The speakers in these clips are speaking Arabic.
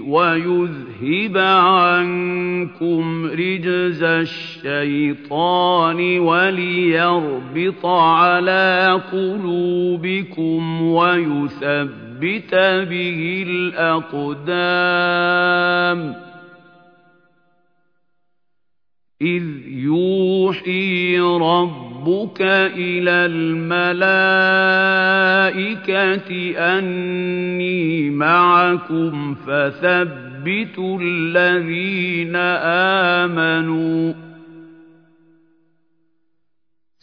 وَيُذْهِبَ عَنكُمْ رِجْزَ الشَّيْطَانِ وَلِيَرْبِطَ عَلَىٰ قُلُوبِكُمْ وَيُثَبِّتَ بِهِ الْأَقْدَامَ إِذْ يُوحِي رَبُّكَ إِلَى الْمَلَائِكَةِ أَنِّي مَعَكُمْ فَثَبِّتُوا الَّذِينَ آمَنُوا ۚ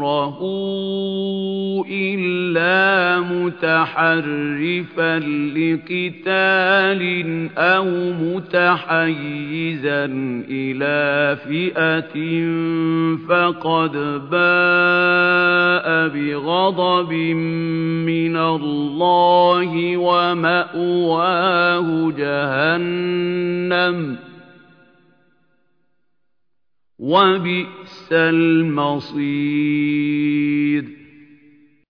دُبُرَهُ إِلَّا مُتَحَرِّفًا لِّقِتَالٍ أَوْ مُتَحَيِّزًا إِلَىٰ فِئَةٍ فَقَدْ بَاءَ بِغَضَبٍ مِّنَ اللَّهِ وَمَأْوَاهُ جَهَنَّمُ ۖ وَبِئْسَ الْمَصِيرُ.